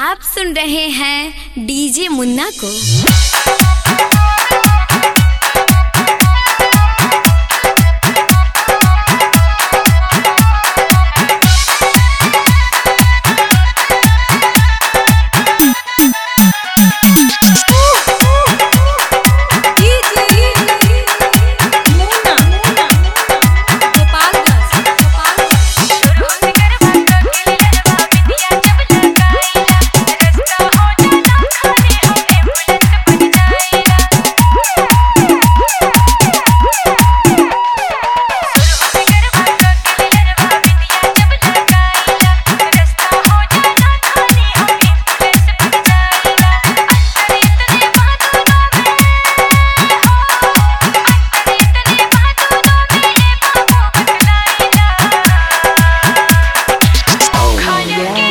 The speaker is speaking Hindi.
आप सुन रहे हैं डीजे मुन्ना को। yeah.